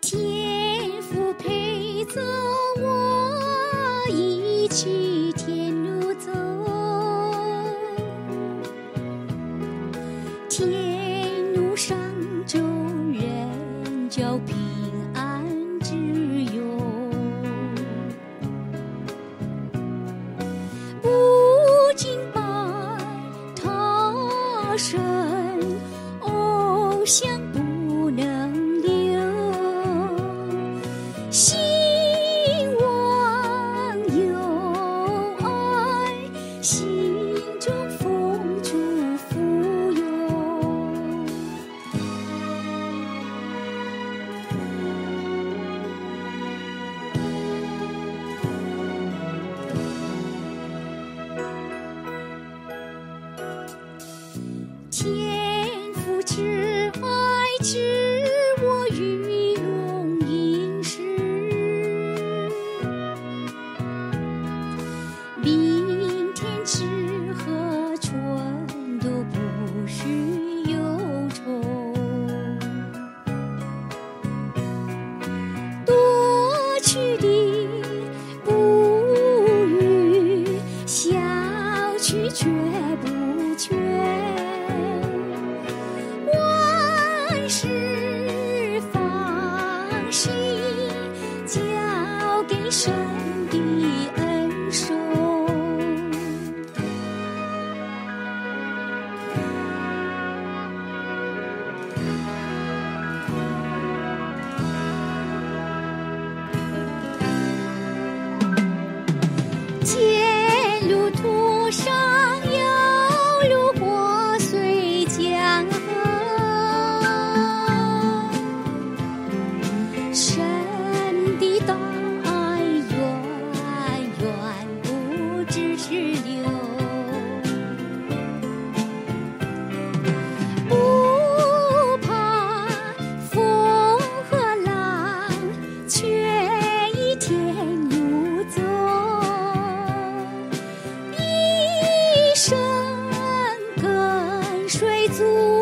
天父，陪着我一起。上中人叫平安之友不尽拜托生偶像却不觉万事，放心交给谁？You.